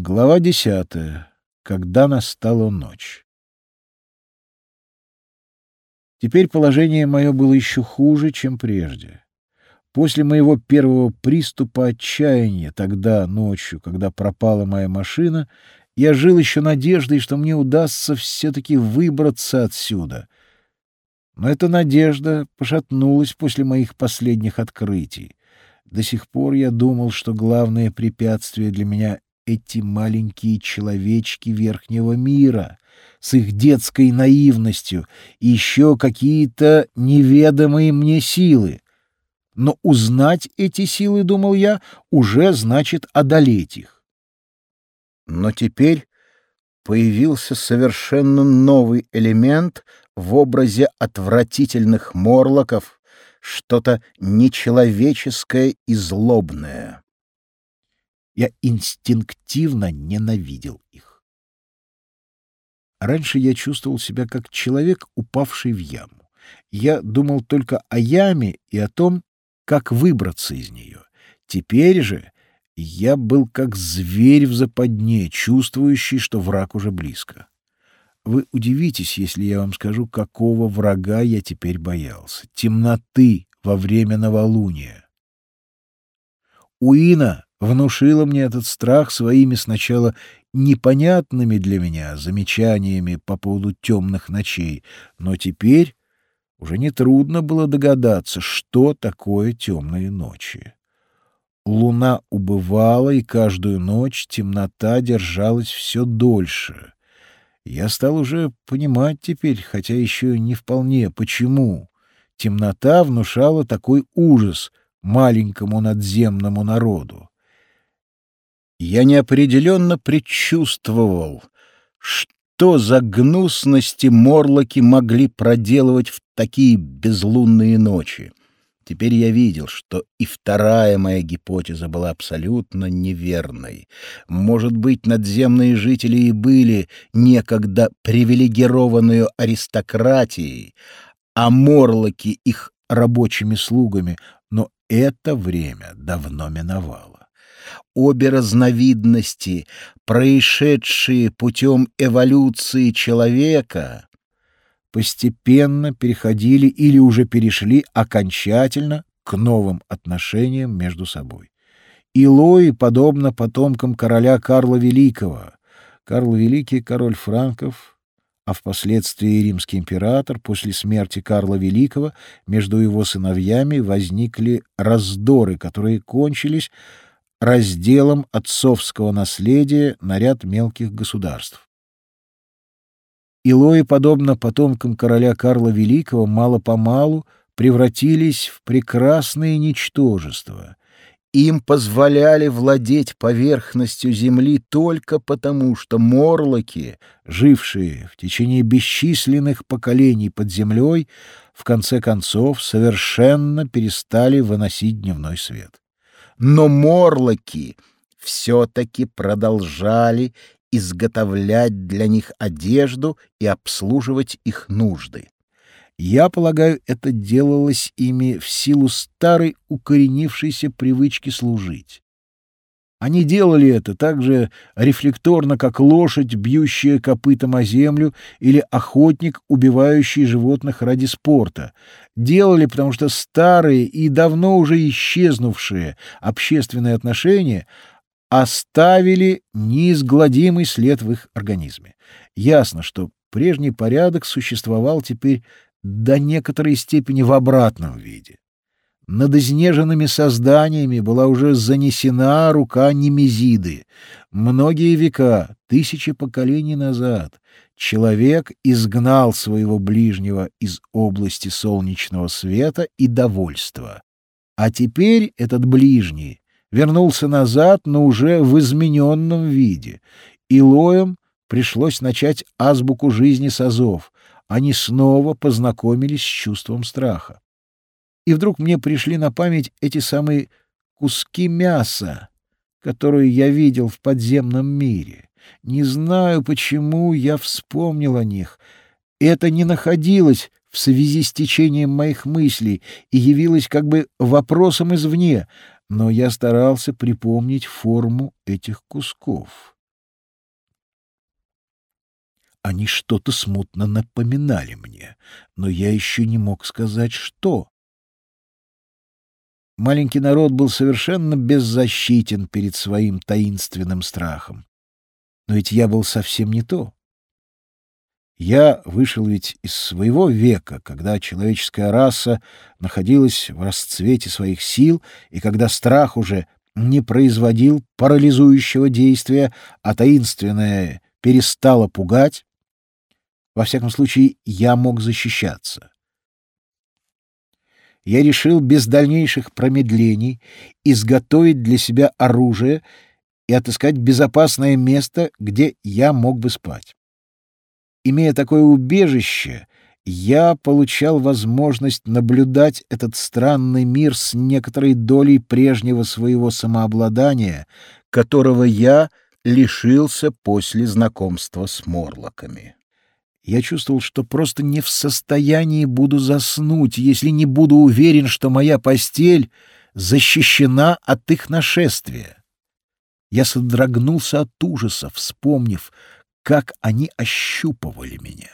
Глава десятая. Когда настала ночь. Теперь положение мое было еще хуже, чем прежде. После моего первого приступа отчаяния, тогда, ночью, когда пропала моя машина, я жил еще надеждой, что мне удастся все-таки выбраться отсюда. Но эта надежда пошатнулась после моих последних открытий. До сих пор я думал, что главное препятствие для меня эти маленькие человечки верхнего мира с их детской наивностью и еще какие-то неведомые мне силы. Но узнать эти силы, думал я, уже значит одолеть их. Но теперь появился совершенно новый элемент в образе отвратительных морлоков, что-то нечеловеческое и злобное. Я инстинктивно ненавидел их. Раньше я чувствовал себя как человек, упавший в яму. Я думал только о яме и о том, как выбраться из нее. Теперь же я был как зверь в западне, чувствующий, что враг уже близко. Вы удивитесь, если я вам скажу, какого врага я теперь боялся. Темноты во время новолуния. Уина внушила мне этот страх своими сначала непонятными для меня замечаниями по поводу темных ночей, но теперь уже нетрудно было догадаться, что такое темные ночи. Луна убывала, и каждую ночь темнота держалась все дольше. Я стал уже понимать теперь, хотя еще не вполне, почему темнота внушала такой ужас маленькому надземному народу я неопределенно предчувствовал, что за гнусности морлоки могли проделывать в такие безлунные ночи. Теперь я видел, что и вторая моя гипотеза была абсолютно неверной. Может быть, надземные жители и были некогда привилегированную аристократией, а морлоки их рабочими слугами, но это время давно миновало обе разновидности, происшедшие путем эволюции человека, постепенно переходили или уже перешли окончательно к новым отношениям между собой. Илои, подобно потомкам короля Карла Великого, Карл Великий — король франков, а впоследствии римский император, после смерти Карла Великого между его сыновьями возникли раздоры, которые кончились разделом отцовского наследия на ряд мелких государств. Илои, подобно потомкам короля Карла Великого, мало-помалу превратились в прекрасные ничтожества. Им позволяли владеть поверхностью земли только потому, что морлоки, жившие в течение бесчисленных поколений под землей, в конце концов совершенно перестали выносить дневной свет но морлоки все-таки продолжали изготовлять для них одежду и обслуживать их нужды. Я полагаю, это делалось ими в силу старой укоренившейся привычки служить. Они делали это так же рефлекторно, как лошадь, бьющая копытом о землю, или охотник, убивающий животных ради спорта. Делали, потому что старые и давно уже исчезнувшие общественные отношения оставили неизгладимый след в их организме. Ясно, что прежний порядок существовал теперь до некоторой степени в обратном виде. Над изнеженными созданиями была уже занесена рука Немезиды. Многие века, тысячи поколений назад, человек изгнал своего ближнего из области солнечного света и довольства. А теперь этот ближний вернулся назад, но уже в измененном виде. И пришлось начать азбуку жизни созов. Они снова познакомились с чувством страха и вдруг мне пришли на память эти самые куски мяса, которые я видел в подземном мире. Не знаю, почему я вспомнил о них. Это не находилось в связи с течением моих мыслей и явилось как бы вопросом извне, но я старался припомнить форму этих кусков. Они что-то смутно напоминали мне, но я еще не мог сказать, что. Маленький народ был совершенно беззащитен перед своим таинственным страхом. Но ведь я был совсем не то. Я вышел ведь из своего века, когда человеческая раса находилась в расцвете своих сил, и когда страх уже не производил парализующего действия, а таинственное перестало пугать. Во всяком случае, я мог защищаться. Я решил без дальнейших промедлений изготовить для себя оружие и отыскать безопасное место, где я мог бы спать. Имея такое убежище, я получал возможность наблюдать этот странный мир с некоторой долей прежнего своего самообладания, которого я лишился после знакомства с морлоками. Я чувствовал, что просто не в состоянии буду заснуть, если не буду уверен, что моя постель защищена от их нашествия. Я содрогнулся от ужаса, вспомнив, как они ощупывали меня.